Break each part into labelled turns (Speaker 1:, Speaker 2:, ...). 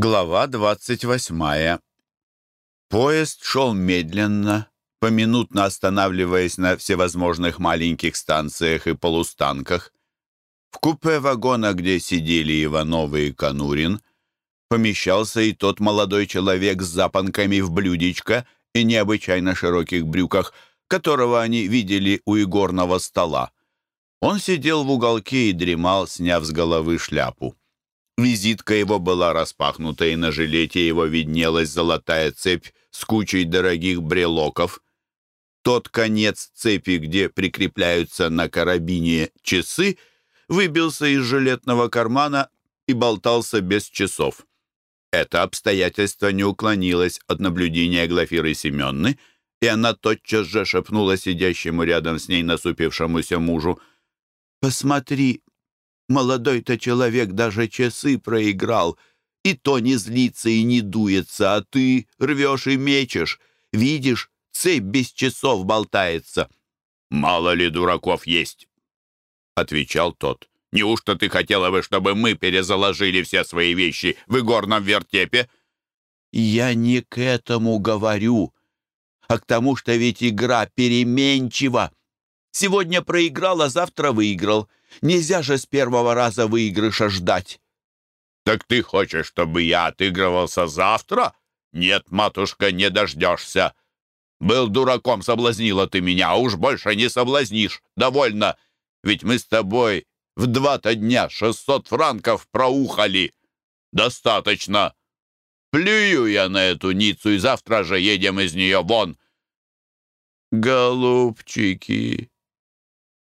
Speaker 1: Глава 28. Поезд шел медленно, поминутно останавливаясь на всевозможных маленьких станциях и полустанках. В купе вагона, где сидели Ивановы и Конурин, помещался и тот молодой человек с запонками в блюдечко и необычайно широких брюках, которого они видели у игорного стола. Он сидел в уголке и дремал, сняв с головы шляпу. Визитка его была распахнута, и на жилете его виднелась золотая цепь с кучей дорогих брелоков. Тот конец цепи, где прикрепляются на карабине часы, выбился из жилетного кармана и болтался без часов. Это обстоятельство не уклонилось от наблюдения Глафиры Семенны, и она тотчас же шепнула сидящему рядом с ней насупившемуся мужу, «Посмотри, Молодой-то человек даже часы проиграл, и то не злится и не дуется, а ты рвешь и мечешь. Видишь, цепь без часов болтается».
Speaker 2: «Мало ли дураков есть», — отвечал тот. «Неужто ты хотела бы, чтобы мы перезаложили все свои вещи в игорном вертепе?»
Speaker 1: «Я не к этому говорю, а к тому, что ведь игра переменчива. Сегодня проиграл, а завтра выиграл. Нельзя же с первого раза выигрыша ждать.
Speaker 2: «Так ты хочешь, чтобы я отыгрывался завтра? Нет, матушка, не дождешься. Был дураком, соблазнила ты меня, а уж больше не соблазнишь. Довольно, ведь мы с тобой в два-то дня шестьсот франков проухали. Достаточно. Плюю я на эту ницу, и завтра же едем из нее вон».
Speaker 1: «Голубчики!»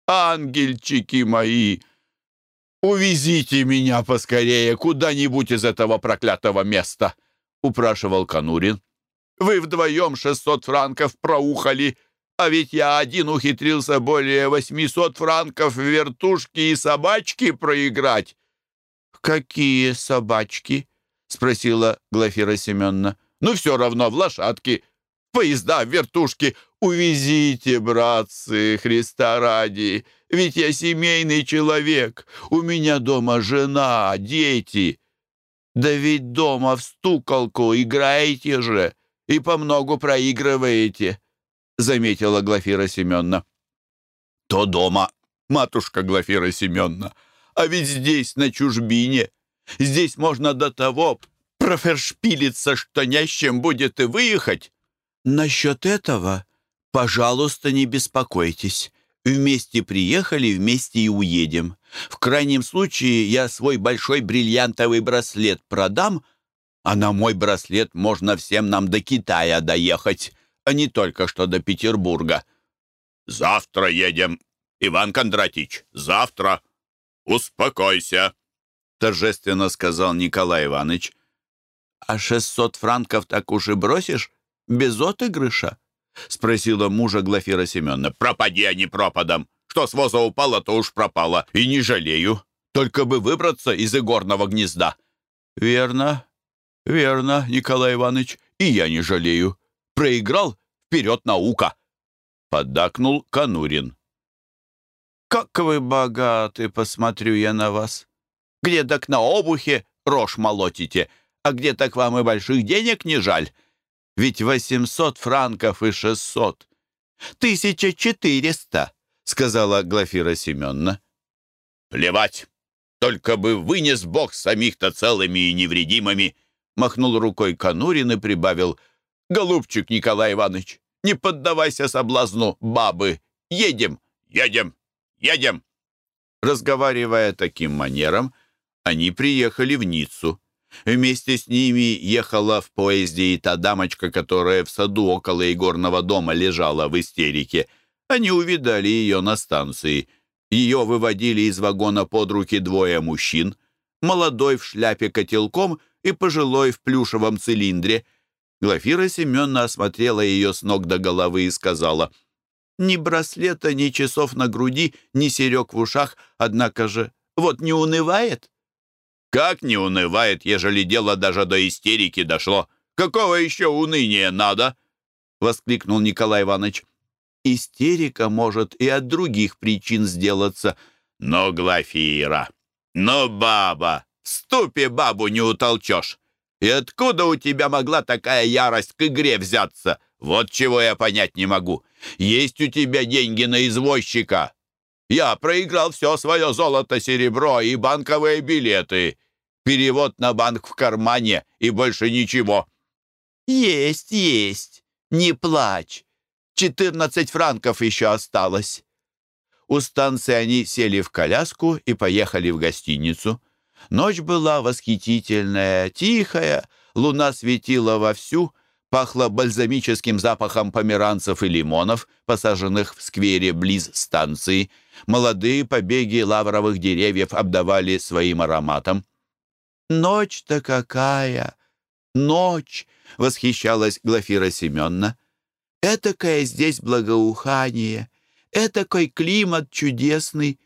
Speaker 1: Ангельчики мои, увезите меня поскорее куда-нибудь из этого проклятого места!» — упрашивал Конурин. «Вы вдвоем шестьсот франков проухали, а ведь я один ухитрился более восьмисот франков в вертушки и собачки проиграть». «Какие собачки?» — спросила Глафира Семеновна.
Speaker 2: «Ну, все равно в лошадки, поезда, вертушки. Увезите, братцы, Христа ради, ведь я семейный человек. У меня дома жена, дети.
Speaker 1: Да ведь дома в стуколку играете же и помногу проигрываете, заметила Глафира Семеновна.
Speaker 2: То дома, матушка Глафира Семеновна, а ведь здесь, на чужбине, здесь можно до того профершпилиться, что не с чем будет и выехать.
Speaker 1: Насчет этого «Пожалуйста, не беспокойтесь. Вместе приехали, вместе и уедем. В крайнем случае я свой большой бриллиантовый браслет продам, а на мой браслет можно всем нам до Китая доехать, а не только что до Петербурга».
Speaker 2: «Завтра едем, Иван Кондратич, завтра. Успокойся», — торжественно сказал Николай Иванович.
Speaker 1: «А шестьсот франков так уж и бросишь? Без отыгрыша?» — спросила мужа Глафира Семеновна.
Speaker 2: «Пропади они пропадом! Что с воза упало, то уж пропало. И не жалею. Только бы выбраться из игорного гнезда».
Speaker 1: «Верно, верно, Николай Иванович, и я не жалею. Проиграл? Вперед наука!» — поддакнул Конурин. «Как вы богаты, посмотрю я на вас. Где так на обухе рожь молотите, а где так вам и больших денег не жаль?» Ведь восемьсот франков и шестьсот. Тысяча четыреста, сказала Глафира Семеновна.
Speaker 2: Плевать. Только бы вынес Бог самих-то целыми и невредимыми. Махнул рукой Конурин и прибавил. Голубчик Николай Иванович, не поддавайся соблазну бабы. Едем, едем, едем. Разговаривая таким манером, они приехали в Ниццу. Вместе с ними ехала в поезде и та дамочка, которая в саду около игорного дома лежала в истерике. Они увидали ее на станции. Ее выводили из вагона под руки двое мужчин. Молодой в шляпе котелком и пожилой в плюшевом цилиндре. Глафира Семеновна осмотрела ее с ног до головы и сказала, «Ни браслета, ни часов на груди, ни серег в ушах, однако же, вот не унывает?» Как не унывает, ежели дело даже до истерики дошло? Какого еще уныния надо?» — воскликнул Николай Иванович.
Speaker 1: «Истерика может и от других причин сделаться».
Speaker 2: «Но, Глафира, но баба, в ступе бабу не утолчешь. И откуда у тебя могла такая ярость к игре взяться? Вот чего я понять не могу. Есть у тебя деньги на извозчика. Я проиграл все свое золото, серебро и банковые билеты. Перевод на банк в кармане и больше ничего.
Speaker 1: Есть, есть. Не плачь. Четырнадцать франков еще осталось. У станции они сели в коляску и поехали в гостиницу. Ночь была восхитительная, тихая, луна светила вовсю, пахло бальзамическим запахом померанцев и лимонов, посаженных в сквере близ станции. Молодые побеги лавровых деревьев обдавали своим ароматом. «Ночь-то какая! Ночь!» — восхищалась Глафира Семеновна. «Этакое здесь благоухание, этакой климат чудесный!»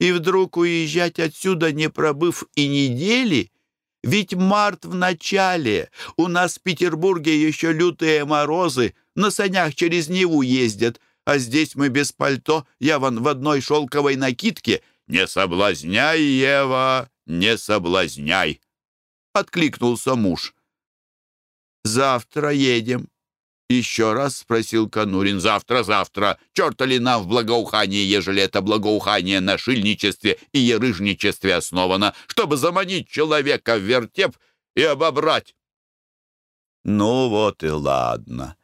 Speaker 1: И вдруг уезжать отсюда, не пробыв и недели? Ведь март в начале. У нас в Петербурге еще лютые морозы. На санях через Неву ездят. А здесь мы без пальто. Я вон в одной шелковой накидке.
Speaker 2: «Не соблазняй, Ева, не соблазняй!» Откликнулся муж.
Speaker 1: «Завтра едем», «Еще раз?» — спросил Конурин.
Speaker 2: «Завтра, завтра! Черта ли нам в благоухании, ежели это благоухание на шильничестве и ерыжничестве основано, чтобы заманить человека в вертеп и обобрать?»
Speaker 1: «Ну вот и ладно.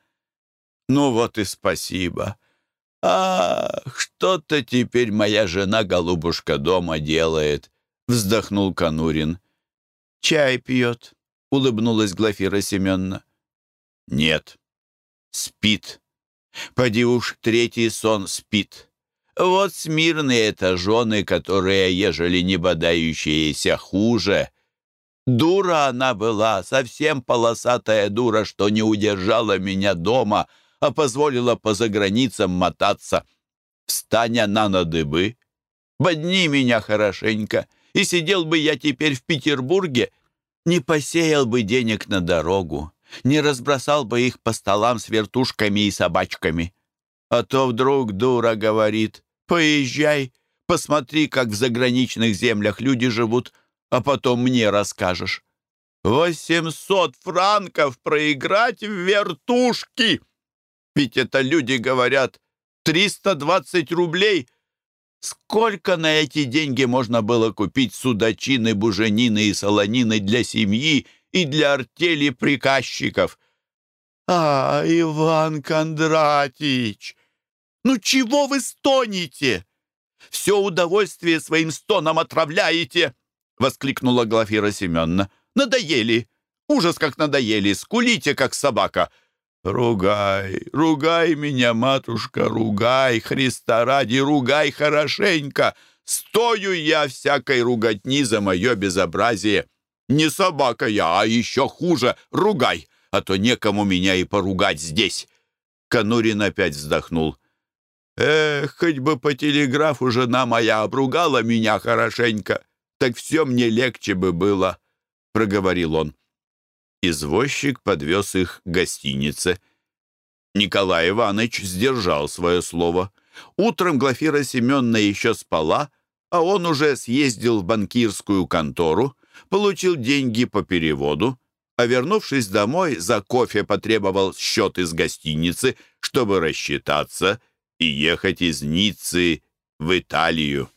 Speaker 1: Ну вот и спасибо. Ах, что-то теперь моя жена-голубушка дома делает», — вздохнул Конурин. «Чай пьет», — улыбнулась Глафира Семеновна.
Speaker 2: «Нет», спит.
Speaker 1: Поди уж третий сон спит. Вот смирные это жены, которые, ежели не бодающиеся, хуже. Дура она была, совсем полосатая дура, что не удержала меня дома, а позволила по заграницам мотаться. Встань она на дыбы, бодни меня хорошенько, и сидел бы я теперь в Петербурге, не посеял бы денег на дорогу, не разбросал бы их по столам с вертушками и собачками. А то вдруг дура говорит, поезжай, посмотри, как в заграничных землях люди живут, а потом мне расскажешь. Восемьсот франков проиграть в вертушки! Ведь это люди говорят, триста двадцать рублей. Сколько на эти деньги можно было купить судачины, буженины и солонины для семьи и для артели приказчиков. «А, Иван Кондратич, ну чего вы стонете? Все удовольствие своим стоном отравляете!» — воскликнула Глафира Семеновна. «Надоели! Ужас, как надоели! Скулите, как собака!» «Ругай, ругай меня, матушка, ругай, Христа ради, ругай хорошенько! Стою я всякой руготни за мое безобразие!» Не собака я, а еще хуже. Ругай, а то некому меня и поругать здесь». Конурин опять вздохнул. «Эх, хоть бы по телеграфу жена моя обругала меня хорошенько, так все мне легче бы было», — проговорил он. Извозчик подвез их к гостинице. Николай Иванович сдержал свое слово. Утром Глафира Семеновна еще спала, а он уже съездил в банкирскую контору, получил деньги по переводу, а вернувшись домой, за кофе потребовал счет из гостиницы, чтобы рассчитаться и ехать из Ниццы в Италию.